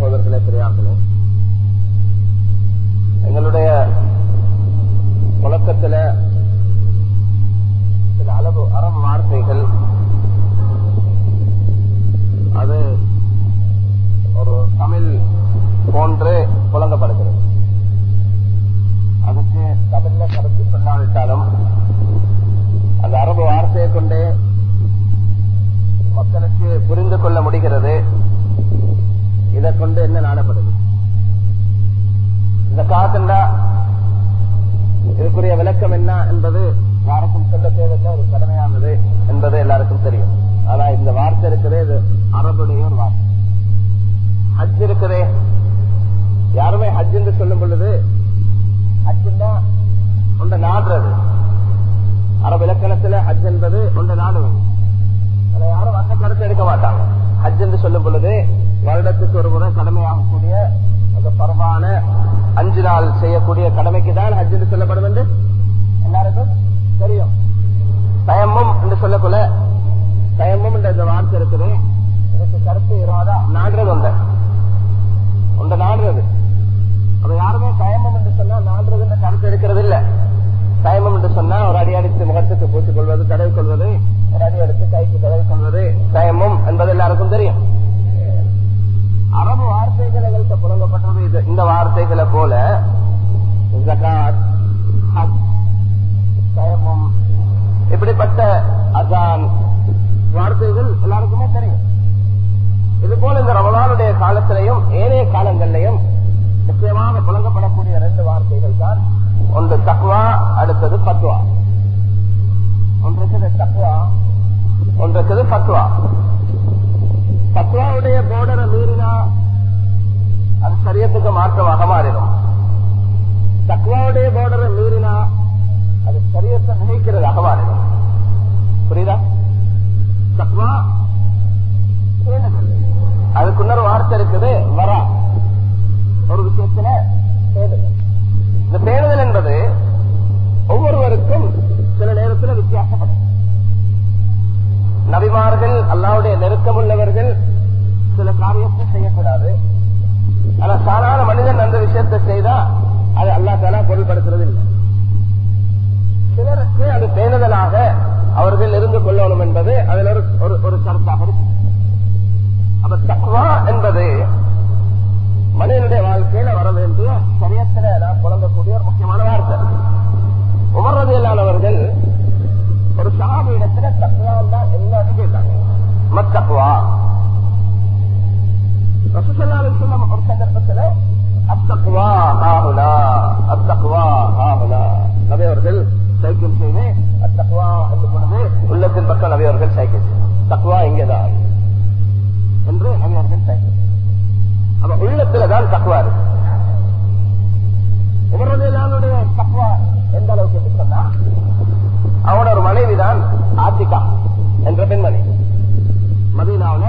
சகோதரர்களே பெரியார்களே வருடத்துக்கு ஒரு முறை கடமையாகக்கூடிய அந்த பரவான அஞ்சு நாள் செய்யக்கூடிய கடமைக்கு தான் ஹஜ் என்று சொல்லப்படும் என்று? எல்லாருக்கும் தெரியும். தயமும் என்று சொல்லக்குள்ள தயமும் என்ற இந்த வார்த்தை இருக்குது. எனக்கு கருத்து இருவாதா நாடுறது அந்த ஒன்றை நாடுறது. அதை யாருமே தயமம் என்று சொன்னா நாடுறது என்ற கருத்து இருக்கிறது இல்ல தயமம் என்று சொன்னா ஒரு அடி அடித்து முகத்துக்கு பூச்சிக் கொள்வது தடவி கொள்வது ஒரு அடி அடித்து கைக்கு தடவி கொள்வது தயமும் என்பது எல்லாருக்கும் தெரியும். அரபு வார்த்தைகள் எங்களுக்கு புலங்கப்பட்டது இது. இந்த வார்த்தைகளை போல ஜகாத் இப்படிப்பட்ட அசான் வார்த்தைகள் எல்லாருக்குமே தெரியும். இது போல இந்த ரமலானுடைய காலத்திலையும் ஏனைய காலங்களிலையும் நிச்சயமாக புலங்கப்படக்கூடிய ரெண்டு வார்த்தைகள் தான். ஒன்று தக்வா அடுத்தது பத்வா. ஒன்றுக்கு தக்வா ஒன்றுக்கு பத்வா. பத்வாவுடைய போர்டரை மீறினா அது சரியத்துக்கு மாற்றமாக மாறிடும். தக்வாவுடைய போர்டரை மீறினா அது சரியத்தை நினைக்கிறதாக மாறிடும். புரியுதா? தக்வா அதுக்கு வார்த்தை இருக்குது வரா. ஒரு விஷயத்துல கருத்தாக இருக்கும். அப்ப தக்வா என்பது மனிதனுடைய வாழ்க்கையில வர வேண்டிய சரியத்தில நான் ஒரு முக்கியமான வார்த்தை. உமர்றதியலானவர்கள் ஒரு சாபி இடத்துல தக்குவா தான் எல்லாத்தையும் கேட்டாங்க. மத்தக்குவா ரசூசல்லாலும் சொல்ல ஒரு அத்தக்குவா ஆகுலா அத்தக்குவா ஆகுலா நபையவர்கள் சைக்கிள் செய்து அத்தக்குவா என்று பொழுது உள்ளத்தின் பக்கம் நபி சைக்கிள் சைக்கிள் தக்குவா எங்கேதான் என்று அறிஞர்கள் அவர்கள் சைக்கிள் உள்ளத்துலதான் தக்குவா இருக்கு. உமரதையிலானுடைய தக்குவா எந்த அளவுக்கு என்று சொன்னா அவனோட ஒரு மனைவிதான் ஆத்திகா என்ற பெண்மணி. மதீனாவில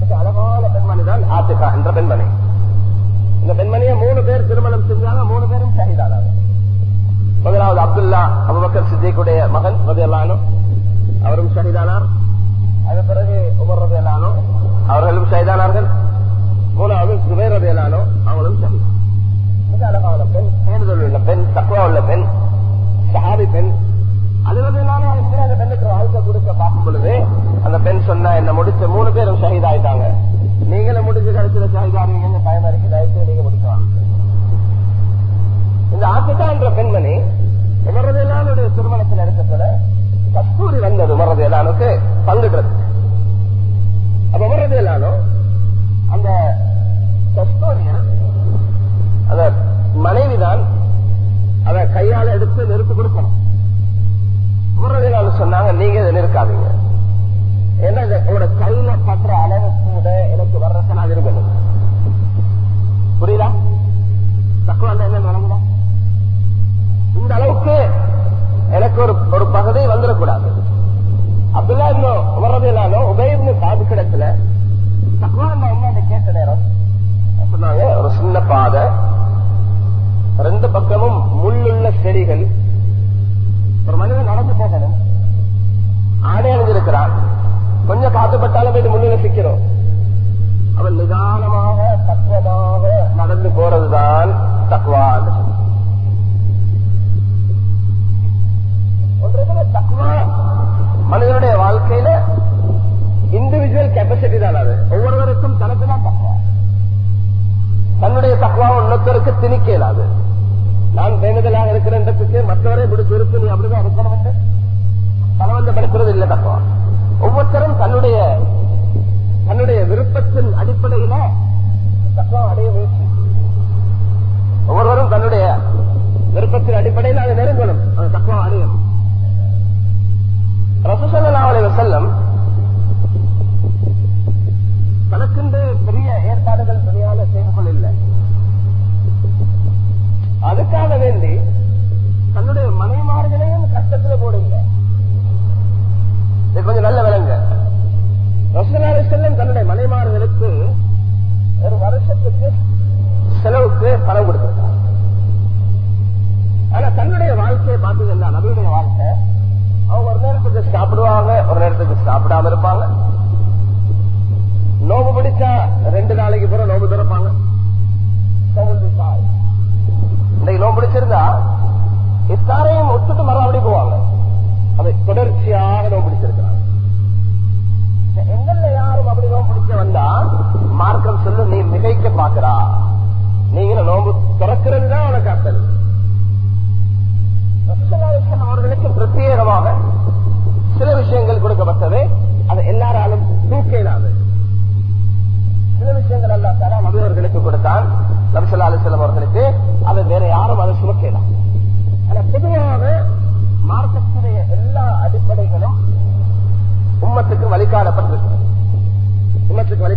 மிக அழகான பெண்மணி தான் ஆத்திகா என்ற பெண்மணி. இந்த பெண்மணியை மூணு பேர் திருமணம் செஞ்சாங்க மூணு பேரும் ஷஹீதானாங்க முதலாவது அப்துல்லா அபுபக்கர் சித்திக்குடைய மகன் மதியல்லானும் அவரும் ஷஹீதானார். அதன் பிறகு உமர் ரதையல்லானோ அவர்களும் ஷஹீதானார்கள் மூணாவது சுபேர் ரதையல்லானோ அவங்களும் ஷஹீதான் மிக அழகான பெண் தேடுதல் உள்ள பெண் தக்குவா உள்ள பெண் சஹாபி பெண். அலுவலான அந்த பெண்ணுக்கு வாழ்க்கை கொடுக்க பார்க்கும் பொழுது அந்த பெண் சொன்ன என்ன முடிச்ச மூணு பேரும் ஷஹீத் ஆயிட்டாங்க. நீங்களும் முடிஞ்ச கடைசியில ஷஹீத் ஆறீங்க பயமா இருக்கு தயவுசெய்து நீங்க முடிக்கலாம் இந்த ஆசிகா என்ற பெண்மணி உமரதையிலானுடைய திருமணத்தில் இருக்கக்கூட கஸ்தூரி வந்தது உமரதையிலானுக்கு பங்குடுறது. அப்ப உமரதையிலானோ அந்த கஸ்தூரிய அந்த மனைவிதான் அதை கையால எடுத்து நெருப்பு கொடுக்கணும். உமரதையிலானு சொன்னாங்க நீங்க இதை நிற்காதீங்க ஏன்னா உங்களோட கையில பண்ற அளவு கூட எனக்கு வர்றத நான் விரும்பணும் புரியுதா?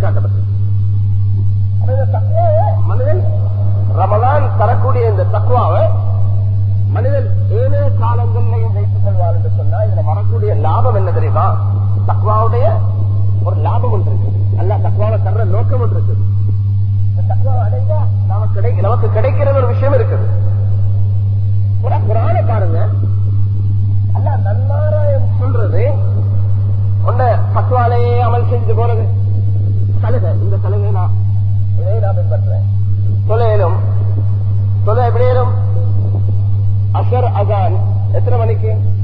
mereka seperti அசர் அதான் எத்தனை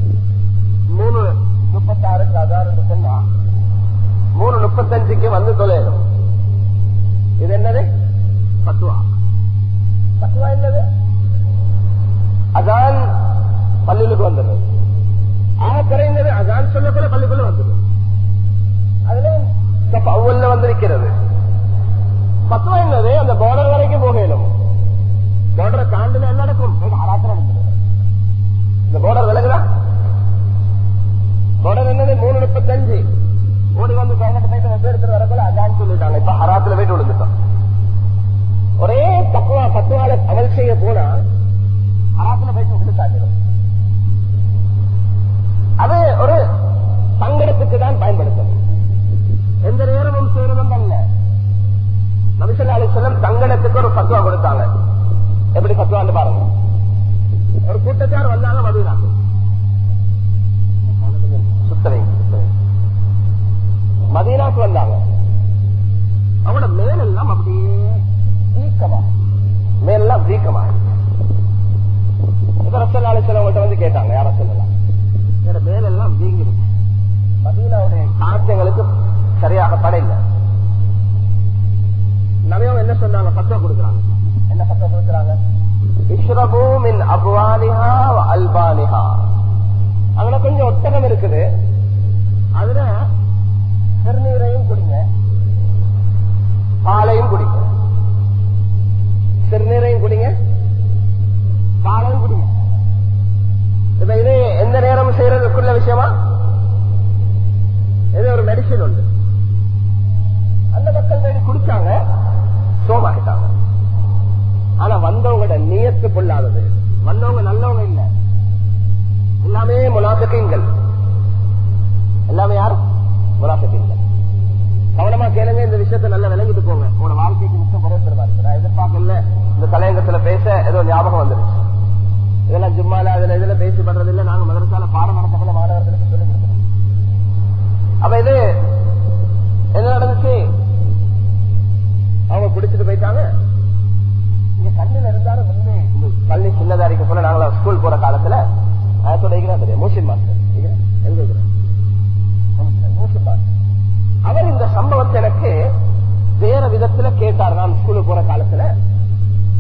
நான் ஸ்கூலுக்கு போற காலத்துல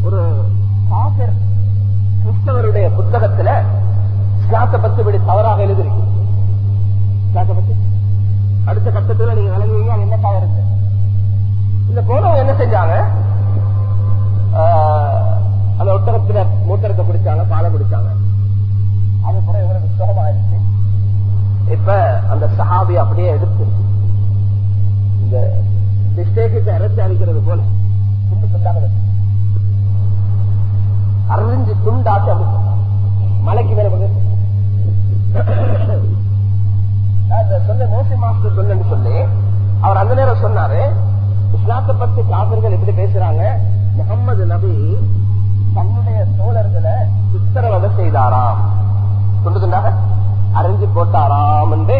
ஒரு காபர் கிறிஸ்தவருடைய புத்தகத்துல இஸ்லாத்தை பத்தி தவறாக எழுதிருக்கு அடுத்த கட்டத்துல நீங்க விளங்குவீங்க அங்க என்ன தவறு இந்த போனவங்க என்ன செஞ்சாங்க? அந்த ஒட்டகத்துல மூத்தரத்தை குடிச்சாங்க பாலை குடிச்சாங்க அது கூட இவ்வளவு புத்தகம் இப்ப அந்த சஹாபி அப்படியே எடுத்து இந்த மிஸ்டேக்கு அரைச்சு அழிக்கிறது போல. துண்டு துண்டாக வச்சு அறிஞ்சு துண்டாச்சு அப்படி மலைக்கு மேல கொண்டு சொன்ன மோசி மாஸ்டர் சொல்லு சொல்லி. அவர் அந்த நேரம் சொன்னாரு இஸ்லாத்தை பத்தி காதல்கள் எப்படி பேசுறாங்க. முகமது நபி தன்னுடைய தோழர்களை சித்திரவதை செய்தாராம். சொல்லுதுண்டாக அறிஞ்சு போட்டாராம் என்று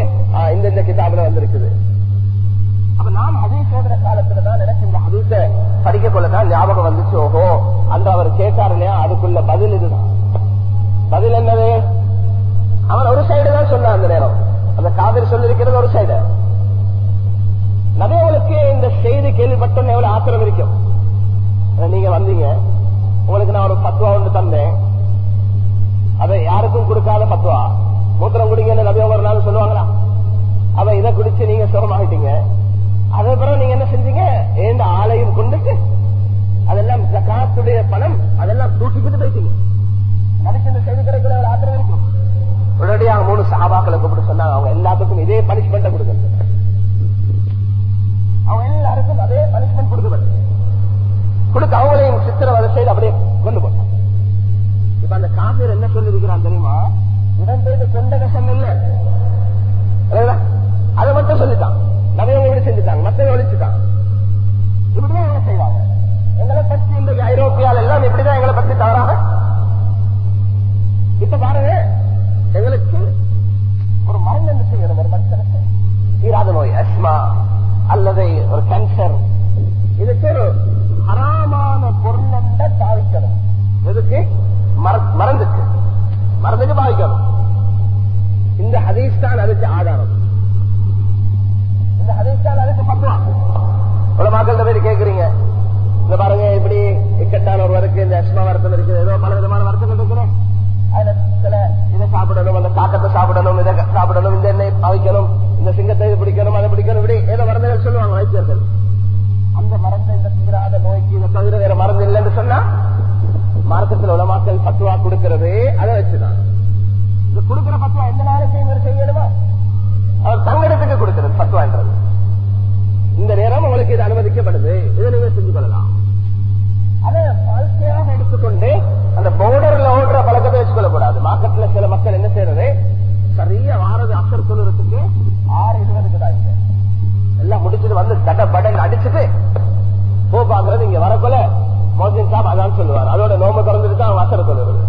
இந்த கிதாபில் வந்திருக்குது. அப்ப நான் ஹதீஸ் சோதர காலத்துல தான் எனக்கு இந்த ஹதீச படிக்க கொள்ளதான் ஞாபகம் வந்துச்சு. ஓஹோ அந்த அவர் கேட்டார் இல்லையா? அதுக்குள்ள பதில் இதுதான். பதில் என்னது? அவன் ஒரு சைடு தான் சொன்னான் அந்த நேரம். அந்த காவிரி சொல்லிருக்கிறது ஒரு சைடு நபியவளுக்கு இந்த செய்தி கேள்விப்பட்டோன்னு எவ்வளவு ஆத்திரம் இருக்கும். நீங்க வந்தீங்க. உங்களுக்கு நான் ஒரு பத்துவா ஒன்று தந்தேன். அதை யாருக்கும் கொடுக்காத பத்துவா? மூத்திரம் குடிங்கன்னு நபி ஒரு நாள் சொல்லுவாங்களா? அவ இதை குடிச்சு நீங்க சுகமாகிட்டீங்க. அதுக்கப்புறம் நீங்க என்ன செஞ்சீங்க? ஏந்த ஆலையும் கொண்டுட்டு அதெல்லாம் ஜகாத்துடைய பணம் அதெல்லாம் தூக்கிக்கிட்டு போயிட்டீங்க. நடிச்சு இந்த செய்தி கிடைக்கிற ஒரு ஆத்திரம் இருக்கும். உடனடியாக மூணு சாபாக்களை கூப்பிட்டு சொன்னாங்க. அவங்க எல்லாத்துக்கும் இதே பனிஷ்மெண்ட் கொடுக்கணும். அவங்க எல்லாருக்கும் அதே பனிஷ்மெண்ட் கொடுக்கப்பட்டு கொடுக்க அவங்களையும் சித்திரவதை செய்து அப்படியே கொண்டு போட்டாங்க. இப்ப அந்த காபிர் என்ன சொல்லிருக்கிறான் தெரியுமா? இடம் பேரு கொண்ட கசம் இல்ல. இல்லைங்களா? அதை மட்டும் சொல்லிட்டான். நவீன எப்படி செஞ்சுட்டாங்க மத்தவங்க ஒழிச்சுட்டான் இப்படிதான் இவங்க செய்வாங்க. எங்களை பத்தி இந்த ஐரோப்பியால எல்லாம் இப்படிதான் எங்களை பத்தி தவறாக இப்ப பாருங்க எங்களுக்கு ஒரு மருந்து என்ன செய்யணும்? ஒரு மனுஷனுக்கு தீராத நோய் அஸ்மா அல்லது ஒரு கேன்சர் இதுக்கு ஒரு ஹராமான பொருள் தாவிக்கணும் எதுக்கு? மர- மருந்துக்கு. மருந்துக்கு பாவிக்கணும். இந்த ஹதீஸ் தான் அதுக்கு ஆதாரம் இந்த ஹதீஸ் தான் அதுக்கு பத்துவா இவ்வளவு மக்கள்கிட்ட போய் கேக்குறீங்க இந்த பாருங்க இப்படி இக்கட்டான ஒரு அஸ்மா வருத்தம் இருக்குது ஏதோ பல விதமான வருத்தங்கள் இருக்கிறேன் அதுல சில இதை சாப்பிடணும் அந்த காக்கத்தை சாப்பிடணும் இதை சாப்பிடணும் இந்த எண்ணெய் பாவிக்கணும் இந்த சிங்கத்தை இது பிடிக்கணும் அதை பிடிக்கணும் இப்படி ஏதோ மருந்துகள் சொல்லுவாங்க வைத்தியர்கள். அந்த மரத்தை இந்த தீராத நோய்க்கு இதை தவிர வேற மருந்து இல்லைன்னு சொன்னா மார்க்கத்தில் உலமாக்கள் பத்துவா கொடுக்கிறது அதை வச்சுதான். முடிச்சுட்டு படன் அடிச்சுட்டு கோபாங்கிறது இங்க வரக்குள்ள மோஜின் சாப் அதான் சொல்லுவார். அதோட நோம்பு திறந்துட்டு தான் வாசல் சொல்லுறது.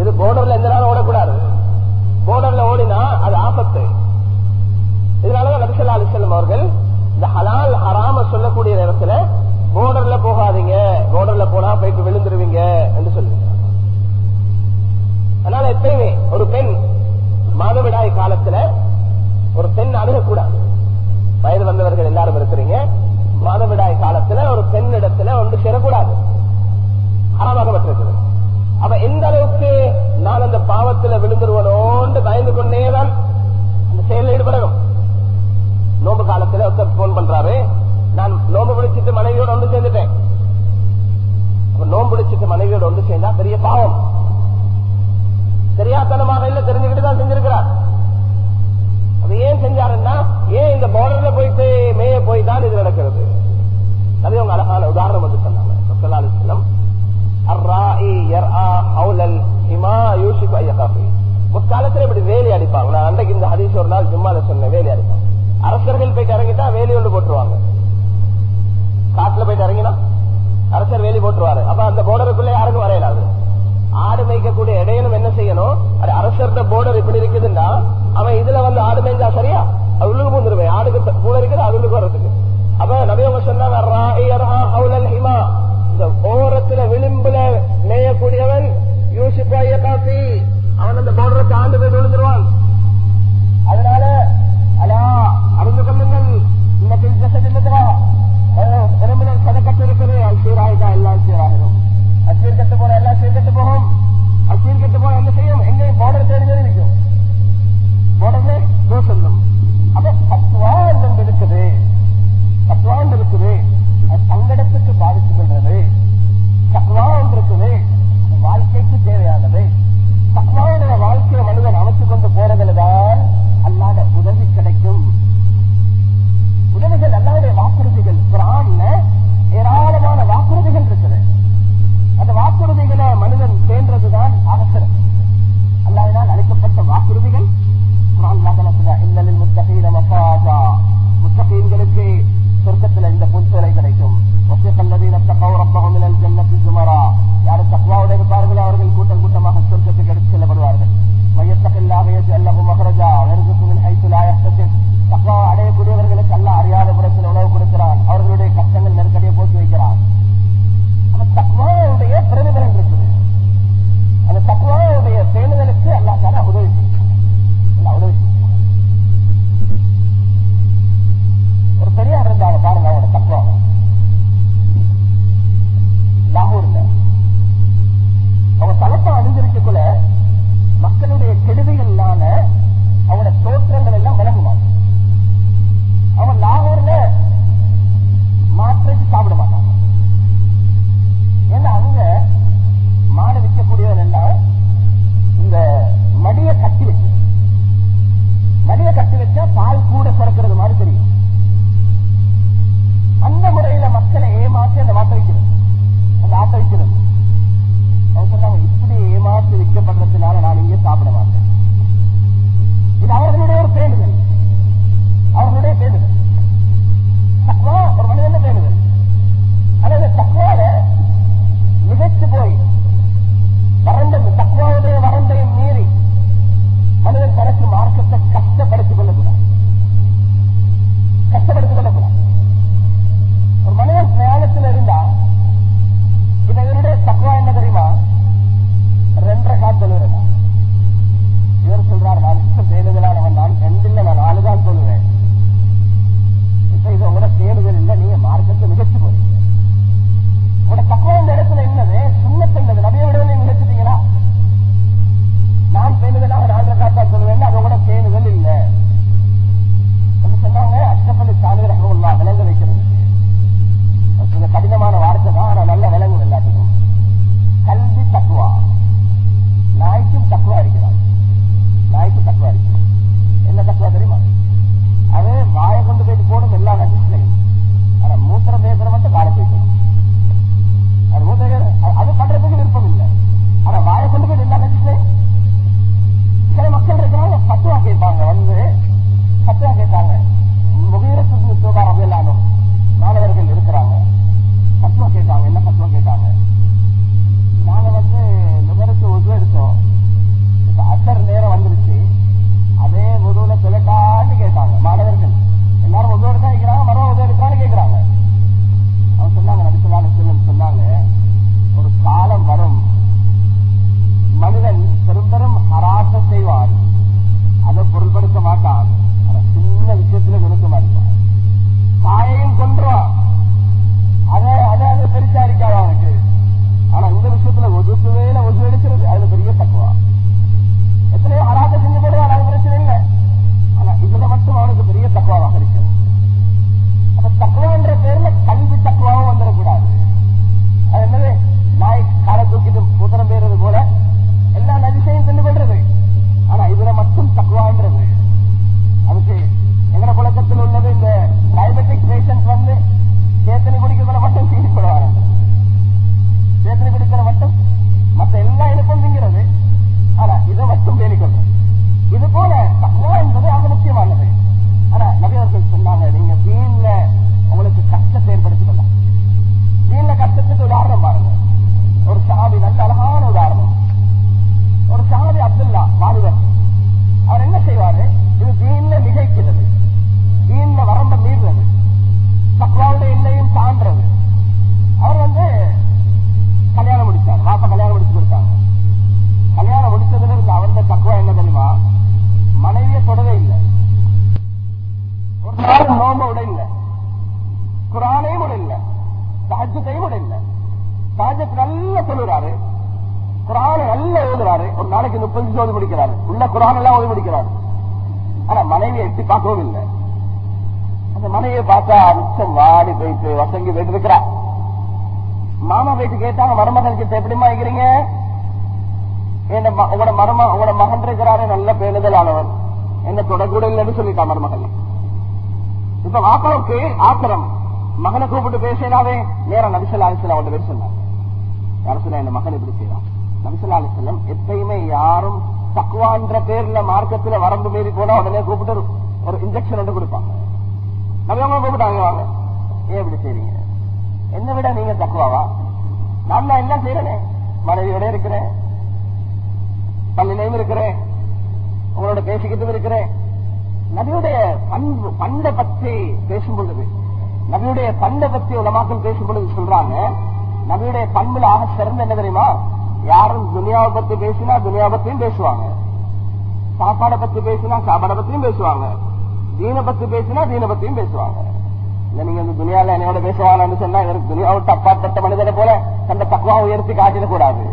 இது போர்டர்ல எந்த அப்படி இருக்குதுன்னா அவன் இதுல வந்து ஆடு மேய்ஞ்சா சரியா பார்த்தா மிச்சம் வாடி போயிட்டு வசங்கி போயிட்டு இருக்கிறா மாமா போயிட்டு கேட்டாங்க மருமகன் கிட்ட எப்படிமா இருக்கிறீங்க? உங்களோட மரும உங்களோட மகன் இருக்கிறாரு நல்ல பேணுதலானவர். என்ன தொடக்கூட இல்லைன்னு சொல்லிட்டான் மருமகன். இப்ப வாப்பாவுக்கு ஆத்திரம். மகனை கூப்பிட்டு பேசினாவே நேரம் நபிசல்லா அலிஸ்லாம் அவன் பேர் சொன்னார். யாரும் சொன்னா இந்த மகன் இப்படி செய்யலாம் நபிசல்லா அலிஸ்லாம் எப்பயுமே யாரும் தக்குவான்ற பேர்ல மார்க்கத்துல வரம்பு மீறி போனா உடனே கூப்பிட்டு ஒரு இன்ஜெக்ஷன் ஒன்று கொடுப்பாங்க. நபியவங்க கூப்பிட்டாங்க வாங்க. ஏன் இப்படி செய்றீங்க? என்ன விட நீங்க தக்குவாவா? நான் தான் எல்லாம் செய்யறேனே மனைவியோட இருக்கிறேன். பள்ளியிலையும் இருக்கிறேன். உங்களோட பேசிக்கிட்டும் இருக்கிறேன். நபியுடைய பண்பு பண்டை பற்றி பேசும் பொழுது நபியுடைய பண்டை பற்றி உலமாக்கள் பேசும் பொழுது சொல்றாங்க நபியுடைய பண்புல ஆக சிறந்த என்ன தெரியுமா? யாரும் துனியாவை பத்தி பேசினா துனியாவை பத்தியும் பேசுவாங்க. சாப்பாடை பத்தி பேசினா சாப்பாடை பத்தியும் பேசுவாங்க. தீன பத்தி பேசினா தீன பத்தியும் பேசுவாங்க. இல்ல நீங்க இந்த துனியால என்னோட பேசுவாங்கன்னு சொன்னா இவருக்கு துனியாவை விட்டு அப்பாற்பட்ட மனிதரை போல தந்த தக்குவா உயர்த்தி காட்டிடக்கூடாது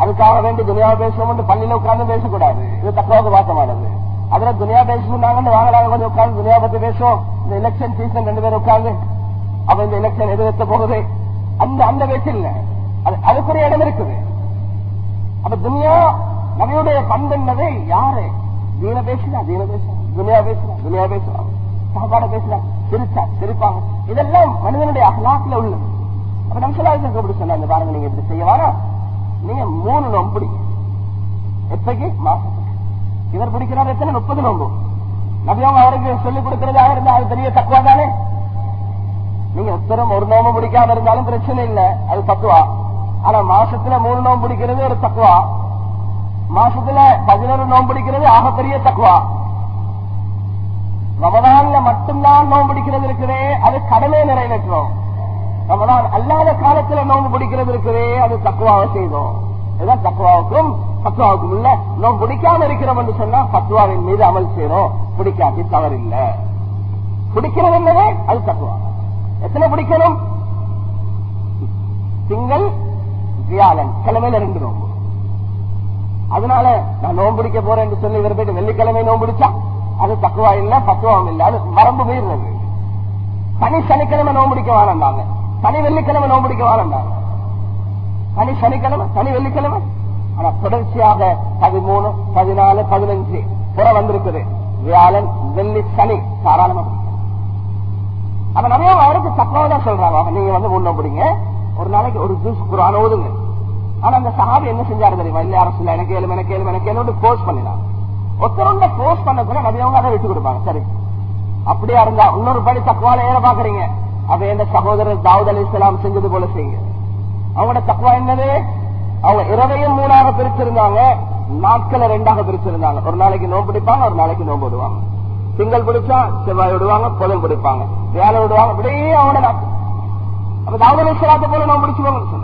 அதுக்காக வேண்டி துணியாவை பேசுவோம் பள்ளியில உட்கார்ந்து பேசக்கூடாது. இது தக்குவாவுக்கு வாசமானது. அதுல துனியா பேசணும்னாங்கன்னு வாங்கலாங்க கொஞ்சம் உட்கார்ந்து துனியா பத்தி பேசுவோம். இந்த எலெக்ஷன் சீசன் ரெண்டு பேரும் உட்கார்ந்து அப்ப இந்த எலெக்ஷன் எது வைத்த போகுது. அந்த அந்த பேச்சு இல்ல. அது அதுக்குரிய இடம் இருக்குது. அப்ப துனியா நபியுடைய பண்புன்னது யாரு தீன பேசினா தீன பேசினா துனியா பேசினா துனியா பேசுவாங்க சாப்பாட பேசினா சிரிச்சா சிரிப்பாங்க. இதெல்லாம் மனிதனுடைய அகலாத்துல உள்ளது. அப்ப நம்ம சொல்லாத எப்படி சொன்னாங்க பாருங்க நீங்க இப்படி செய்ய நீங்க மூணு நோம்பு எப்பக்கு? மாசத்துக்கு. இவர் பிடிக்கிறார் எத்தனை? முப்பது நோம்பு. நபியவங்க அவருக்கு சொல்லிக் கொடுக்கறதாக இருந்தா அது பெரிய தக்குவா தானே? நீங்க உத்தரம் ஒரு நோம்பு பிடிக்காம இருந்தாலும் பிரச்சனை இல்ல. அது தக்குவா. ஆனா மாசத்துல மூணு நோம்பு பிடிக்கிறது ஒரு தக்குவா. மாசத்துல பதினொரு நோம்பிடிக்கிறது ஆகப்பெரிய தக்குவா. ரமதான்ல மட்டும்தான் நோம்பிடிக்கிறது இருக்குதே அது கடமை நிறைவேற்றோம் ரமதான் அல்லாத காலத்துல நோம்பு பிடிக்கிறது இருக்குதே அது தக்குவாவை செய்தோம். இதுதான் தக்குவாவுக்கும் சத்துவாவுக்கும் இல்ல நோம்பு பிடிக்காம இருக்கிறோம் என்று சொன்னா சத்துவாவின் மீது அமல் செய்யறோம் பிடிக்காட்டி இல்ல பிடிக்கிறது என்னவே அது தக்குவா. எத்தனை பிடிக்கணும்? திங்கள் வியாழன் கிழமையில ரெண்டு நோம்பு அதனால நான் நோன்பிடிக்க போறேன் என்று சொல்லி இவர் போயிட்டு வெள்ளிக்கிழமை நோம்பு பிடிச்சா அது தக்குவா இல்ல பக்குவாவும் இல்ல அது வரம்பு மீறினது. சனி சனிக்கிழமை நோம்பு பிடிக்க வாழந்தாங்க சனி வெள்ளிக்கிழமை நோம்பு பிடிக்க வாழந்தாங்க சனி சனிக்கிழமை சனி வெள்ளிக்கிழமை. ஆனா தொடர்ச்சியாக பதிமூணு பதினாலு பதினஞ்சு புற வந்திருக்குது. வியாழன் வெள்ளி சனி தாராளமா அப்ப நிறைய அவருக்கு தக்குவா தான் சொல்றாங்க. நீங்க வந்து ஒண்ணு பிடிங்க. ஒரு நாளைக்கு ஒரு ஜூஸ் குரான் ஓதுங்க. ஆனா அந்த சஹாபி என்ன செஞ்சாரு தெரியுமா? இல்ல அரசு எனக்கு ஏழு எனக்கு ஏழு எனக்கு ஏழு போஸ்ட் பண்ணினாங்க ஒருத்தருண்ட போஸ்ட் பண்ண கூட நபியவங்க அதை விட்டு கொடுப்பாங்க. சரி. அப்படியா இருந்தா இன்னொரு படி தக்குவால ஏற பாக்குறீங்க. அப்ப எந்த சகோதரர் தாவூத் அலி இஸ்லாம் செஞ்சது போல செய்யுங்க. அவங்களோட தக்குவா என்னது? அவங்க இரவையும் மூணாக பிரிச்சிருந்தாங்க நாட்களை ரெண்டாக பிரிச்சிருந்தாங்க. ஒரு நாளைக்கு நோம்பு பிடிப்பாங்க ஒரு நாளைக்கு நோம்பு விடுவாங்க. திங்கள் பிடிச்சா செவ்வாய் விடுவாங்க புதன் பிடிப்பாங்க. வேலை விடுவாங்க அப்படியே அவங்களோட அப்ப தாவூத் அலி இஸ்லாத்தை போல நோம்பு பிடிச்சுவாங்க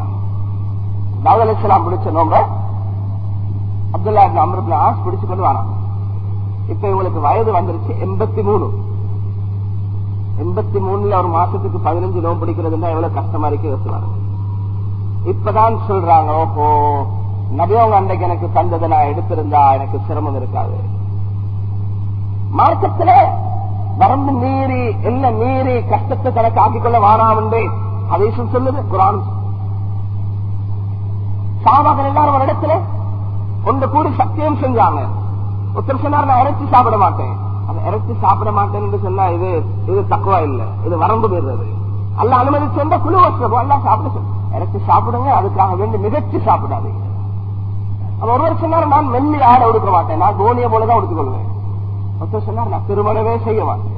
தாவூத் அலி இஸ்லாம் பிடிச்ச நோம்ப அப்துல்லா இப்னு ஆஸ் பிடிச்சு கொண்டு வரான். இப்ப இவங்களுக்கு வயது வந்துருச்சு எண்பத்தி மூணு. எண்பத்தி மூணுல ஒரு மாசத்துக்கு பதினஞ்சு நோம்பு பிடிக்கிறதுன்னா எவ்வளவு கஷ்டமா இருக்கு யோசிச்சு இப்பதான் சொல்றாங்க ஓஹோ நபியவங்க அன்றைக்கு எனக்கு தந்ததை நான் எடுத்திருந்தா எனக்கு சிரமம் இருக்காது. மார்க்கத்துல வரம்பு மீறி என்ன மீறி கஷ்டத்தை கணக்கு ஆக்கிக்கொள்ள வாராம் என்று அதையும் சொல்லுது குரான் சாபாக்கள் எல்லாரும் ஒரு இடத்துல ஒன்று கூடி சத்தியம் செஞ்சாங்க. ஒருத்தர் சொன்னார் நான் இறைச்சி சாப்பிட மாட்டேன். அந்த இறைச்சி சாப்பிட மாட்டேன் என்று சொன்னா இது இது தக்குவா இல்ல. இது வரம்பு போயிடுறது. அல்ல அனுமதிச்சு வந்த குழு வசப்போ எல்லாம் சாப்பிட சொல்லு. இறைச்சி சாப்பிடுங்க. அதுக்காக வேண்டி மிகச்சி சாப்பிடாதீங்க. அவன் ஒருவர் சொன்னார் நான் மெல்லி ஆடை உடுக்க மாட்டேன். நான் கோனிய போலதான் உடுத்துக்கொள்வேன். ஒருத்தர் சொன்னார் நான் திருமணமே செய்ய மாட்டேன்.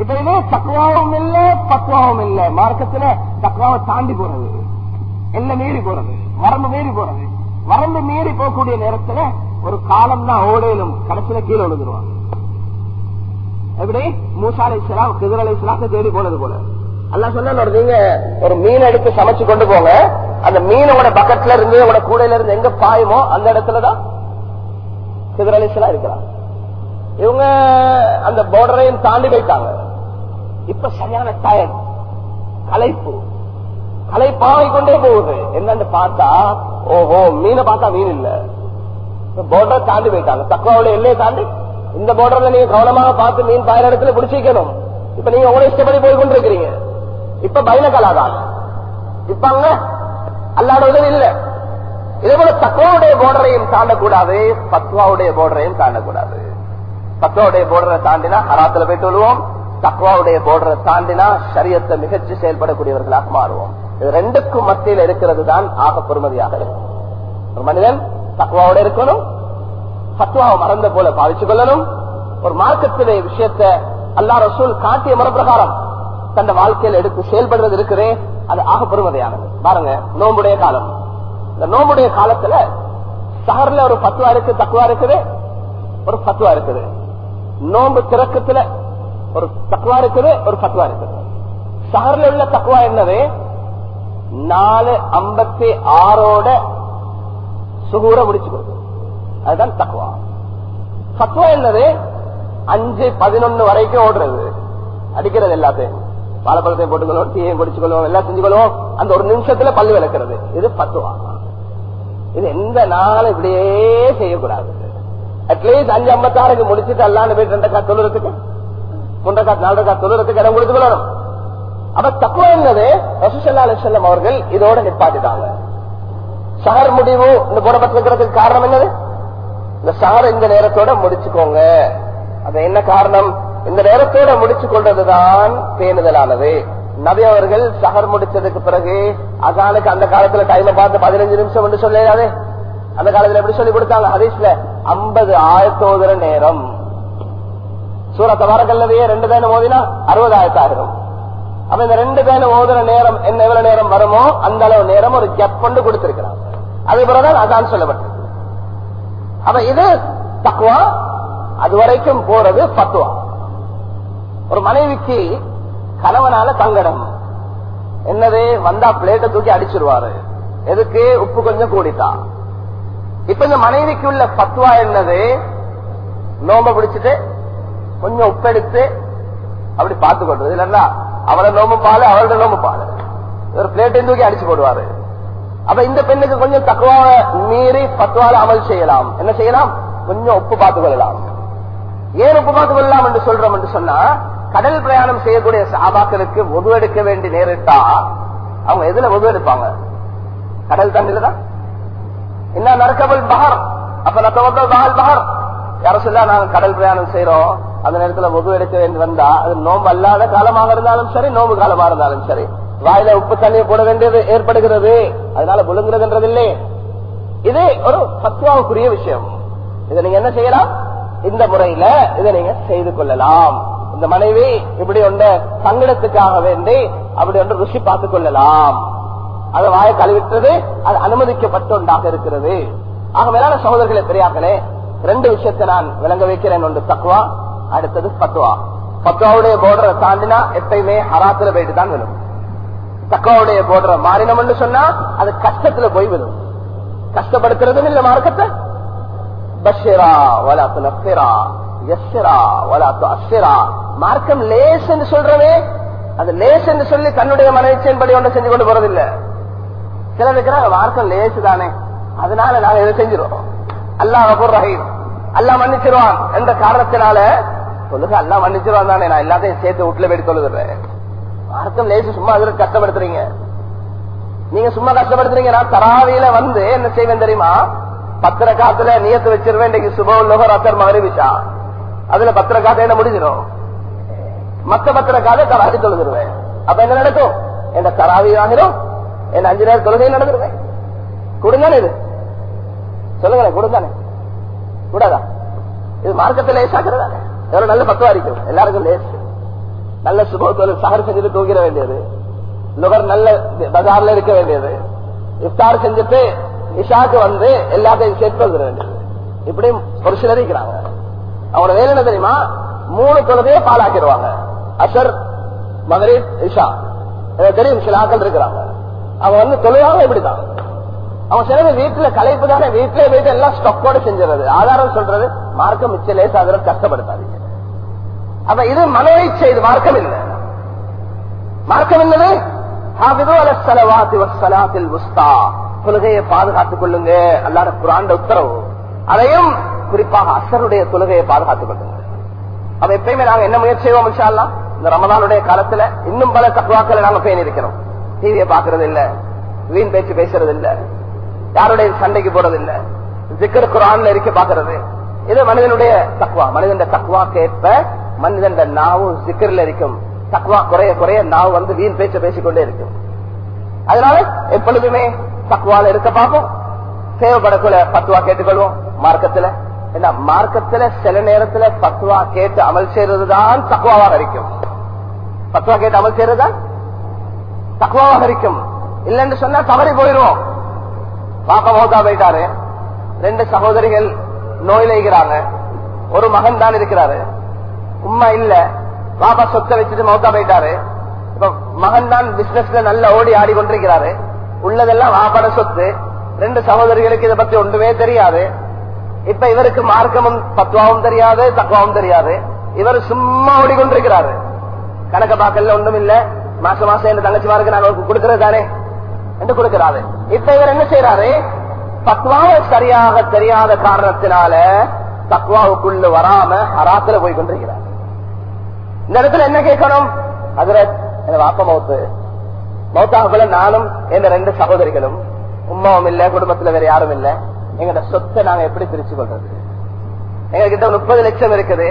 இப்ப இது தக்குவாவும் இல்ல பக்குவாவும் இல்லை. மார்க்கத்துல தக்குவாவை தாண்டி போறது. என்ன மீறி போறது? வரம்பு மீறி போறது. வரம்பு மீறி போகக்கூடிய நேரத்துல ஒரு காலம் தான் ஓடையிலும் கடைசியில கீழே விழுந்துருவாங்க. எப்படி? மூசாலை இஸ்லாம் கிதிரலை அலை தேடி போனது போல. அல்லா சொன்ன நீங்க ஒரு மீன் எடுத்து சமைச்சு கொண்டு போங்க. அந்த மீனோட பக்கத்துல இருந்து உங்களோட கூடையில இருந்து எங்க பாயுமோ அந்த இடத்துலதான் கிதிரலை சிலா இருக்கிறாங்க. இவங்க அந்த பார்டரையும் தாண்டி போயிட்டாங்க. இப்ப சரியான டயர் அலை பாவை கொண்டே போகுது. என்னன்னு பார்த்தா ஓஹோ மீனை பார்த்தா மீன் இல்ல. போர்டர் தாண்டி போயிட்டாங்க. தக்குவாவோட எல்லையை தாண்டி இந்த போர்டர்ல நீங்க கவனமாக பார்த்து மீன் பாயிர இடத்துல பிடிச்சிக்கணும். இப்ப நீங்க உங்களை இஷ்டப்படி போய் கொண்டிருக்கிறீங்க. இப்ப பயண கலாதான் இப்ப அங்க அல்லாட உதவி இல்ல. இதே போல தக்குவாவுடைய போர்டரையும் தாண்டக்கூடாது பத்வாவுடைய போர்டரையும் தாண்டக்கூடாது. பத்வாவுடைய போர்டரை தாண்டினா ஹராத்துல போயிட்டு விடுவோம் தக்வாவுடைய போர்டரை தாண்டினா சரியத்தை மிகச்சு செயல்படக்கூடியவர்களாக மாறுவோம். இது ரெண்டுக்கும் மத்தியில் இருக்கிறது தான் ஆக பொறுமதியாக இருக்கும் ஒரு மனிதன் தக்குவாவோட இருக்கணும் பத்வாவை மறந்த போல பாவிச்சு கொள்ளணும். ஒரு மார்க்கத்திலே விஷயத்தை அல்லா ரசூல் காட்டிய மரப்பிரகாரம் தன் வாழ்க்கையில் எடுத்து செயல்படுறது இருக்குதே அது ஆக பெருமதையானது பாருங்க நோம்புடைய காலம். இந்த நோம்புடைய காலத்துல சகர்ல ஒரு பத்துவா இருக்கு தக்குவா இருக்குது ஒரு பத்துவா இருக்குது. நோம்பு திறக்கத்துல ஒரு தக்குவா இருக்குது ஒரு பத்துவா இருக்குது. சஹர்ல உள்ள தக்குவா என்னது? நாலு ஐம்பத்தி ஆறோட சுகூர முடிச்சு கொடுக்கும். அதுதான் தக்குவா பத்துவா என்னது? அஞ்சு பதினொன்னு வரைக்கும் ஓடுறது. அடிக்கிறது எல்லாத்தையும். வாழைப்பழத்தையும் போட்டுக்கொள்வோம் டீயையும் குடிச்சுக்கொள்வோம் எல்லாம் செஞ்சுக்கொள்வோம். அந்த ஒரு நிமிஷத்துல பல்லு விளக்குறது. இது பத்துவா இது எந்த நாள் இப்படியே செய்யக்கூடாது. அட்லீஸ்ட் அஞ்சு ஐம்பத்தாறுக்கு முடிச்சுட்டு அல்லாண்டு போயிட்டு ரெண்டக்கா தொழுறதுக்கு மூன்றக்கா நாலரைக்கா தொழுறதுக்கு இடம் கொடுத்து கொள்ளணும் அப்ப தக்குவா என்னது? ரசூசல்லா அலிசல்லம் அவர்கள் இதோட நிப்பாட்டிட்டாங்க. சகர் முடிவு இந்த போடப்பட்டிருக்கிறதுக்கு காரணம் என்னது? இந்த சகர் இந்த நேரத்தோட முடிச்சுக்கோங்க. அது என்ன காரணம்? இந்த நேரத்தோட முடிச்சு கொள்றதுதான் பேணுதலானது. நபி அவர்கள் சகர் முடிச்சதுக்கு பிறகு அசானுக்கு அந்த காலத்துல டைமை பார்த்து பதினஞ்சு நிமிஷம் என்று சொல்லாது அந்த காலத்துல எப்படி சொல்லி கொடுத்தாங்க? ஹதீஸ்ல ஐம்பது ஆயிரத்தோதர நேரம். சூரத்த வரக்கல்லதையே ரெண்டு பேரும் ஓதினா அறுபது ஆயிரத்தாயிரம் அப்ப இந்த ரெண்டு பேரும் ஓதுற நேரம் என்ன எவ்வளவு நேரம் வருமோ அந்த அளவு நேரம் ஒரு கெப் கொண்டு கொடுத்திருக்கிறாங்க அதே பிறகுதான் அதான் சொல்லப்பட்டது அப்ப இது தக்குவா அது வரைக்கும் போறது பத்துவா ஒரு மனைவிக்கு கணவனால தங்கடம் என்னது? வந்தா பிளேட்டை தூக்கி அடிச்சிருவாரு. எதுக்கு? உப்பு கொஞ்சம் கூடிட்டா. இப்ப இந்த மனைவிக்கு உள்ள பத்துவா என்னது? நோம்ப பிடிச்சிட்டு கொஞ்சம் உப்பெடுத்து அப்படி பார்த்து கொள்றது இல்லன்னா அவளை நோம்பு பாலு அவளோட நோம்பு பாலு. ஒரு பிளேட்டை தூக்கி அடிச்சு போடுவாரு. அப்ப இந்த பெண்ணுக்கு கொஞ்சம் தக்குவாக மீறி பத்துவால அமல் செய்யலாம். என்ன செய்யலாம்? கொஞ்சம் உப்பு பார்த்து கொள்ளலாம் ஏன் உப்பு பார்த்து கொள்ளலாம் என்று சொல்றோம் என்று சொன்னா கடல் பிரயாணம் செய்யக்கூடிய சாபாக்களுக்கு உது எடுக்க வேண்டி நேரிட்டா அவங்க எதுல உது எடுப்பாங்க? கடல் தண்ணில தான். என்ன? நரக்கபல் பஹர். அப்ப நத்தவர்கள் பஹல் பஹர். யார நாங்கள் நாங்க கடல் பிரயாணம் செய்யறோம் அந்த நேரத்துல உது எடுக்க வேண்டி வந்தா அது நோம்பு அல்லாத காலமாக இருந்தாலும் சரி நோம்பு காலமா இருந்தாலும் சரி. வாயில உப்பு தண்ணியை போட வேண்டியது ஏற்படுகிறது. அதனால விழுங்குறதுன்றது இல்லை இது ஒரு சத்துவாவுக்குரிய விஷயம். இதை நீங்க என்ன செய்யலாம்? இந்த முறையில இதை நீங்க செய்து கொள்ளலாம். இந்த மனைவி இப்படி ஒன்ற சங்கடத்துக்காக வேண்டி அப்படி ஒன்று ருசி பார்த்துக் கொள்ளலாம். அதை வாய கழுவிட்டது அது அனுமதிக்கப்பட்ட ஒன்றாக இருக்கிறது. ஆக மேலான சகோதரர்களை பெரியாக்களே ரெண்டு விஷயத்தை நான் விளங்க வைக்கிறேன். ஒன்று தக்குவா அடுத்தது பத்துவா பத்துவாவுடைய போர்டரை தாண்டினா எப்பயுமே ஹராத்துல போயிட்டு தான் விழும். தக்குவாவுடைய போர்டரை மாறினோம்னு சொன்னா அது கஷ்டத்துல போய் விழும். கஷ்டப்படுத்துறதும் இல்ல மார்க்கத்தை? பஷிரா வலா துனஃபிரா யஸ்ரா வலா துஅஸ்ரா மார்க்கம் லேஸ் என்று சொல்றவே அது லேஸ் என்று சொல்லி தன்னுடைய மனைவிச்சன்படி ஒன்று செஞ்சு கொண்டு போறதில்ல. சிலர் இருக்கிறாங்க மார்க்கம் லேசு தானே அதனால நாங்க இதை செஞ்சிருவோம். அல்லாஹ் அபுர் ரஹீம். அல்லாஹ் மன்னிச்சிருவான். என்ற காரணத்தினால? சொல்லுங்க அல்லாஹ் மன்னிச்சிருவான் தானே. நான் எல்லாத்தையும் சேர்த்து வீட்டுல போய் சொல்லுகிறேன் மார்க்கம் லேசு சும்மா அதுல கஷ்டப்படுத்துறீங்க. நீங்க சும்மா கஷ்டப்படுத்துறீங்க நான் தராவியில வந்து என்ன செய்வேன் தெரியுமா? பத்திர காத்துல நியத்து வச்சிருவேன் இன்னைக்கு சுப லோகர் அசர் மகரிவிஷா அதுல பத்திர காத்த என்ன முடிஞ்சிடும்? மத்த பத்திர கால தராவி தொழுதுருவேன். அப்ப என்ன நடக்கும்? என்ன தராவி வாங்கிடும் என்ன அஞ்சு நேரம் தொழுகை நடந்துருவேன். கொடுங்கானே இது. சொல்லுங்களேன் கொடுங்கானே கூடாதா இது மார்க்கத்தில் லேசாக்குறதா? எவ்வளவு நல்ல பக்குவா இருக்கும் எல்லாருக்கும் லேஸ் நல்ல சுப சகர் செஞ்சுட்டு தூக்கிட வேண்டியது. நுகர் நல்ல பஜார்ல இருக்க வேண்டியது. இஃப்தார் செஞ்சுட்டு இஷாக்கு வந்து எல்லாத்தையும் சேர்த்து வந்துட வேண்டியது. இப்படி ஒரு சிலர் இருக்கிறாங்க. அவங்களோட வேலை என்ன தெரியுமா? மூணு தொழுதையே பாலாக்கிடுவாங்க அசர் மகரீப் இஷா. எனக்கு தெரியும் சில ஆக்கள் இருக்கிறாங்க. அவங்க வந்து தொழிலாக இப்படிதான் அவன் சிலது வீட்டுல கலைப்பு தானே வீட்டுல போயிட்டு எல்லாம் ஸ்டொக்கோட செஞ்சது ஆதாரம் சொல்றது மார்க்கம் மிச்ச லேசாகிற கஷ்டப்படுத்தாதீங்க. அப்ப இது மனோவை செய்து மார்க்கம் இல்லை. மார்க்கம் என்னது தொழுகையை பாதுகாத்துக் கொள்ளுங்க. அல்லாத புராண்ட உத்தரவு. அதையும் குறிப்பாக அசருடைய தொழுகையை பாதுகாத்துக் கொள்ளுங்க. அப்ப எப்பயுமே நாங்க என்ன முயற்சி செய்வோம் இன்ஷா இந்த ரமதானுடைய காலத்துல இன்னும் பல தக்குவாக்களை நாங்க பேணி இருக்கிறோம் டிவியை பாக்குறது இல்ல வீண் பேச்சு பேசுறது இல்ல. யாருடைய சண்டைக்கு போறது இல்ல ஜிக்கர் குரான்ல இருக்க பாக்குறது இது மனிதனுடைய தக்குவா மனிதன் தக்குவா கேட்ப மனிதன் நாவும் ஜிக்கர்ல இருக்கும். தக்குவா குறைய குறைய நாவு வந்து வீண் பேச்ச பேசிக்கொண்டே இருக்கும். அதனால எப்பொழுதுமே தக்குவால இருக்க பார்ப்போம். தேவைப்படக்குள்ள பத்துவா கேட்டுக்கொள்வோம். மார்க்கத்துல. என்ன மார்க்கத்துல சில நேரத்துல பத்துவா கேட்டு அமல் செய்யறதுதான் தக்குவாவாக இருக்கும். பத்துவா கேட்டு அமல் செய்யறதுதான் தக்குவாவாக இருக்கும். இல்லைன்னு சொன்னா தவறி போயிடுவோம். பாப்பா மௌத்தா போயிட்டாரு. ரெண்டு சகோதரிகள் நோயிலைகிறாங்க. ஒரு மகன் தான் இருக்கிறாரு. உம்மா இல்ல. பாப்பா சொத்தை வச்சுட்டு மௌத்தா போயிட்டாரு. இப்ப மகன் தான் பிசினஸ்ல நல்லா ஓடி ஆடி கொண்டிருக்கிறாரு உள்ளதெல்லாம் வாப்பாட சொத்து. ரெண்டு சகோதரிகளுக்கு இதை பத்தி ஒன்றுமே தெரியாது. இப்ப இவருக்கு மார்க்கமும் தத்துவாவும் தெரியாது தக்குவாவும் தெரியாது. இவர் சும்மா ஓடிக்கொண்டிருக்கிறாரு. கணக்க பாக்கல ஒன்றும் இல்ல மாசம் மாசம் என் தங்கச்சிமாருக்கு நாங்க கொடுக்கறது தானே? என்று கொடுக்கிறாரு. இப்ப இவர் என்ன செய்யறாரு பத்வாவை சரியாக தெரியாத காரணத்தினால தக்வாவுக்குள்ள வராம ஹராத்துல போய் கொண்டிருக்கிறார். இந்த இடத்துல என்ன கேட்கணும்? அதுல என் வாப்ப மௌத்து மௌத்தாகுல நானும் என் ரெண்டு சகோதரிகளும் உமாவும் இல்ல குடும்பத்துல வேற யாரும் இல்ல. எங்கட சொத்தை நாங்க எப்படி பிரிச்சு கொள்றது? எங்க கிட்ட முப்பது லட்சம் இருக்குது.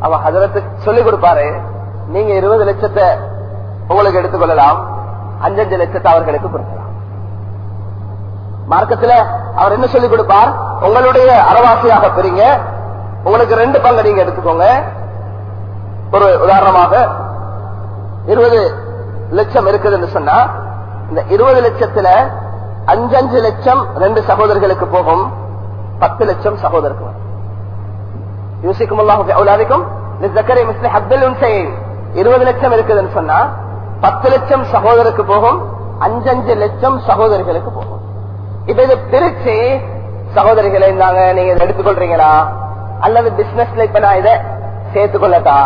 அவ ஹதரத்துக்கு சொல்லிக் கொடுப்பாரு. நீங்க இருபது லட்சத்தை உங்களுக்கு எடுத்துக்கொள்ளலாம் அஞ்சஞ்சு லட்சத்தை அவர்களுக்கு கொடுக்கலாம். மார்க்கத்துல அவர் என்ன சொல்லிக் கொடுப்பார்? உங்களுடைய அறவாசியாக பெறீங்க உங்களுக்கு ரெண்டு பங்கு நீங்க எடுத்துக்கோங்க. ஒரு உதாரணமாக இருபது லட்சம் இருக்குதுன்னு சொன்னா இந்த இருபது லட்சத்துல அஞ்சஞ்சு லட்சம் ரெண்டு சகோதரர்களுக்கு போகும். பத்து லட்சம் சகோதரருக்கு யோசிக்கும் யூசிக்கும் அல்லாஹுக்கும் இருபது லட்சம் இருக்குதுன்னு சொன்னா பத்து லட்சம் சகோதரருக்கு போகும் அஞ்சஞ்சு லட்சம் சகோதரிகளுக்கு போகும். இப்ப இது பிரிச்சு சகோதரிகளை இருந்தாங்க நீங்க இதை எடுத்துக்கொள்றீங்களா? அல்லது பிசினஸ்ல இப்ப நான் இதை சேர்த்துக்கொள்ளட்டா?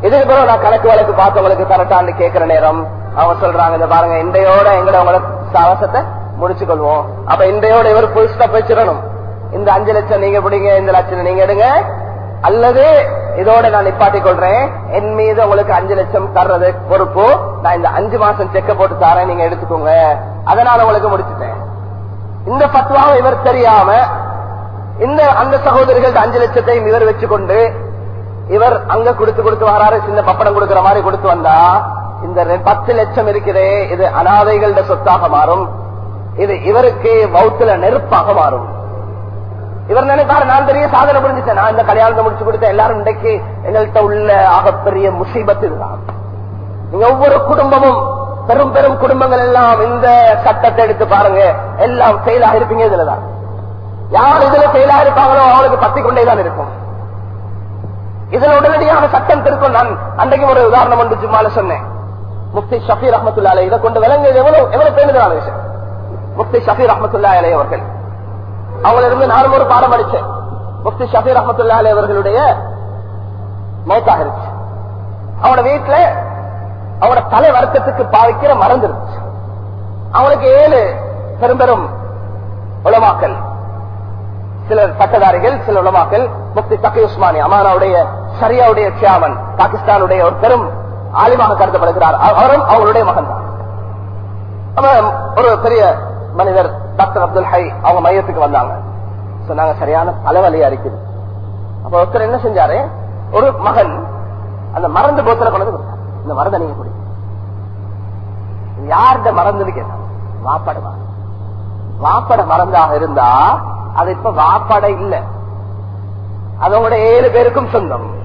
இதுக்கு பிறகு நான் கணக்கு வழக்கு பார்த்தவங்களுக்கு கரெக்டான்னு கேட்கிற நேரம். அவங்க சொல்றாங்க இந்த பாருங்க இன்றையோட எங்கட உங்களோட சாகசத்தை முடிச்சு கொள்வோம் அப்ப இன்றையோட இவர் புல் ஸ்டாப் வச்சிடணும். இந்த அஞ்சு லட்சம் நீங்க பிடிங்க இந்த லட்சம் நீங்க எடுங்க. அல்லது இதோட நான் நிப்பாட்டி கொள்றேன். என் மீது உங்களுக்கு அஞ்சு லட்சம் தர்றது பொறுப்பு. நான் இந்த அஞ்சு மாசம் செக்க போட்டு தரேன் நீங்க எடுத்துக்கோங்க. அதனால உங்களுக்கு முடிச்சுட்டேன். இந்த பத்வாவை இவர் தெரியாம இந்த அந்த சகோதரிகள் அஞ்சு லட்சத்தையும் இவர் வச்சுக்கொண்டு இவர் அங்க கொடுத்து கொடுத்து வராரு சின்ன பப்படம் கொடுக்கிற மாதிரி கொடுத்து வந்தா இந்த பத்து லட்சம் இருக்கிறே இது அனாதைகளோட சொத்தாக மாறும். இது இவருக்கு வௌத்துல நெருப்பாக மாறும். இவர் நினைப்பாரு நான் பெரிய சாதனை புரிஞ்சுட்டேன். நான் இந்த கல்யாணத்தை முடிச்சு கொடுத்த எல்லாரும் இன்றைக்கு எங்கள்கிட்ட உள்ள ஆகப்பெரிய முசீபத்து இதுதான் நீங்க ஒவ்வொரு குடும்பமும் பெரும் பெரும் குடும்பங்கள் எல்லாம் இந்த சட்டத்தை எடுத்து பாருங்க. எல்லாம் செயலா இருப்பீங்க இதுலதான். யார் இதுல செயலா இருப்பாங்களோ அவளுக்கு பத்தி கொண்டேதான் இருக்கும். இதுல உடனடியாக சட்டம் திருக்கும் நான் அன்றைக்கு ஒரு உதாரணம் ஒன்று சும்மால சொன்னேன். முக்தி ஷபீர் அஹமத்துல்லா இதை கொண்டு விளங்க எவ்வளவு எவ்வளவு பேருதான விஷயம் முக்தி ஷபீர் அஹமத்துல்லா அலை அவர்கள். அவங்களிருந்து நானும் ஒரு பாடம் படிச்சேன் முக்தி ஷபீர் அஹமத்துல்லா அலை அவர்களுடைய மௌத்தாக இருந்துச்சு. அவனோட வீட்டுல அவனோட தலை வருத்தத்துக்கு பாவிக்கிற மறந்துருச்சு அவனுக்கு ஏழு பெரும்பெரும் உலமாக்கல் சில பட்டதாரிகள் சில உலமாக்கல் முக்தி தக்கி உஸ்மானி அமானாவுடைய சரியாவுடைய சியாமன் பாகிஸ்தானுடைய ஒரு பெரும் ஆலிமாக கருதப்படுகிறார். அவரும் அவங்களுடைய மகன் தான் அவன் ஒரு பெரிய மனிதர் டாக்டர் அப்துல் ஹை அவங்க மையத்துக்கு வந்தாங்க. சொன்னாங்க சரியான தலைவலியா இருக்குது. அப்ப ஒருத்தர் என்ன செஞ்சாரு? ஒரு மகன் அந்த மறந்து போத்தல கொண்டு கொடுத்தார். இந்த மருந்தை கொடு. யார்கிட்ட மறந்துன்னு கேட்டாங்க? வாப்பாடு மருந்து வாப்பட மறந்தாக இருந்தா அது இப்ப வாப்பட இல்ல. அதோட ஏழு பேருக்கும் சொந்தம்.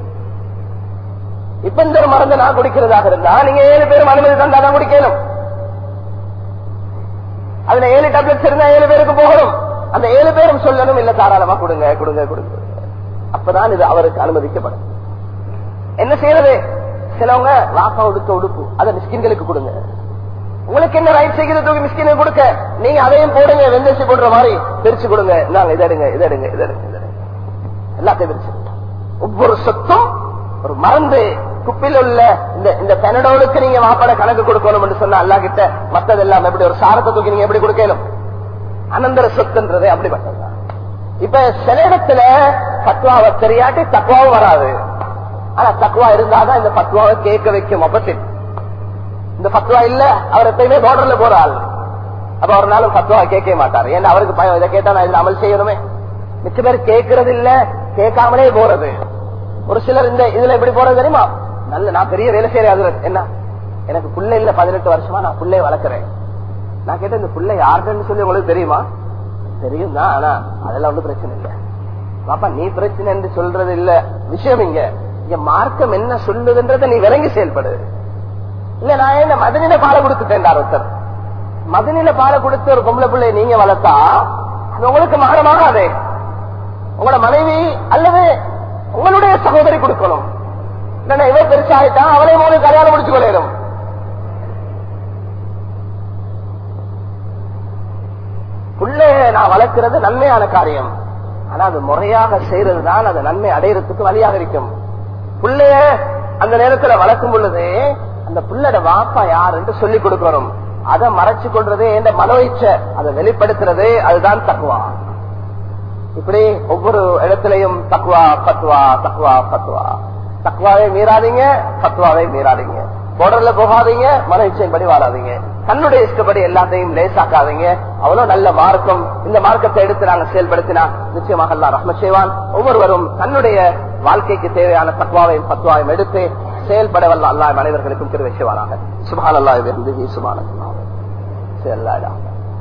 இப்ப இந்த ஒரு மருந்து நான் குடிக்கிறதாக இருந்தா நீங்க ஏழு பேரும் அனுமதி தந்தா தான் குடிக்கணும். அதுல ஏழு டேப்லெட்ஸ் இருந்தா ஏழு பேருக்கு போகணும். அந்த ஏழு பேரும் சொல்லணும் இல்ல தாராளமா கொடுங்க கொடுங்க கொடுங்க. அப்பதான் இது அவருக்கு அனுமதிக்கப்படும். என்ன செய்யறது? சிலவங்க வாசம் உடுக்க உடுப்பு. அதை மிஸ்கின்களுக்கு கொடுங்க. உங்களுக்கு என்ன ரைட் செய்கிறது மிஸ்கின் கொடுக்க? நீங்க அதையும் போடுங்க வெந்தரிசி போடுற மாதிரி பிரிச்சு கொடுங்க. நாங்க இதை எடுங்க இதை எல்லாத்தையும் பிரிச்சு ஒவ்வொரு சொத்தும் ஒரு மருந்து குப்பில் உள்ள இந்த இந்த பெனடோலுக்கு நீங்க வாப்பாட கணக்கு கொடுக்கணும் என்று சொன்னா அல்லா கிட்ட மத்ததெல்லாம் எப்படி ஒரு சாரத்தை தூக்கி நீங்க எப்படி கொடுக்கணும்? அனந்தர சொத்துன்றது அப்படிப்பட்டதுதான். இப்ப சில இடத்துல பத்வாவை தெரியாட்டி தக்குவாவும் வராது. ஆனா தக்குவா இருந்தாதான் இந்த பத்துவாவை கேட்க வைக்கும் ஆப்போசிட் இந்த பத்துவா இல்ல அவர் எப்பயுமே பார்டர்ல போறாள் அப்ப ஒரு நாளும் பத்துவா கேட்க மாட்டாரு. ஏன்னா அவருக்கு பயம். இதை கேட்டா நான் இதுல அமல் செய்யணுமே. மிச்ச பேர் கேட்கறது இல்ல கேட்காமலே போறது. ஒரு சிலர் இந்த இதுல எப்படி போறது தெரியுமா? நல்ல நான் பெரிய வேலை செய்யறேன் என்ன? எனக்கு புள்ள இல்ல பதினெட்டு வருஷமா நான் புள்ளைய வளர்க்கறேன். நான் கேட்டேன் இந்த புள்ள யாருன்னு சொல்லி உங்களுக்கு தெரியுமா? தெரியும் தான் ஆனா அதெல்லாம் ஒன்றும் பிரச்சனை இல்ல. பாப்பா நீ பிரச்சனை என்று சொல்றது இல்ல. விஷயம் இங்க. இங்க மார்க்கம் என்ன சொல்லுதுன்றத நீ விளங்கி செயல்படு. இல்ல நான் என்ன மதனில பாலை கொடுத்துட்டேன் ஒருத்தர்? மதனில பாலை கொடுத்து ஒரு பொம்பளை பிள்ளை நீங்க வளர்த்தா அது உங்களுக்கு மாறமாகாதே உங்களோட மனைவி அல்லது உங்களுடைய சகோதரி கொடுக்கணும். இல்லன்னா இவ பெருசாயிட்டா அவளே மூணு கல்யாணம் முடிச்சு கொள்ளையிடும். புள்ளைய நான் வளர்க்கிறது நன்மையான காரியம். ஆனா அது முறையாக செய்யறதுதான் அது நன்மை அடையறதுக்கு வழியாக இருக்கும். புள்ளைய அந்த நேரத்துல வளர்க்கும் பொழுது அந்த புள்ளட வாப்பா யாருன்னு சொல்லி கொடுக்கணும். அதை மறைச்சு கொள்றது எந்த மனோயிச்ச. அதை வெளிப்படுத்துறது அதுதான் தக்குவா இப்படி ஒவ்வொரு இடத்திலையும் தக்குவா பத்துவா தக்குவா பத்துவா தக்குவாவை மீறாதீங்க பத்துவாவை மீறாதீங்க. போர்டர்ல போகாதீங்க மன படி வாழாதீங்க. தன்னுடைய இஷ்டப்படி எல்லாத்தையும் லேசாக்காதீங்க. அவ்வளவு நல்ல மார்க்கம். இந்த மார்க்கத்தை எடுத்து நாங்க செயல்படுத்தினா நிச்சயமாக அல்லா ரஹ்ம செய்வான். ஒவ்வொருவரும் தன்னுடைய வாழ்க்கைக்கு தேவையான தக்குவாவையும் பத்துவாவையும் எடுத்து செயல்பட வல்ல அல்லாஹ் அனைவர்களுக்கும் திருவை செய்வானாக. சுபான் அல்லாஹ் சுபான்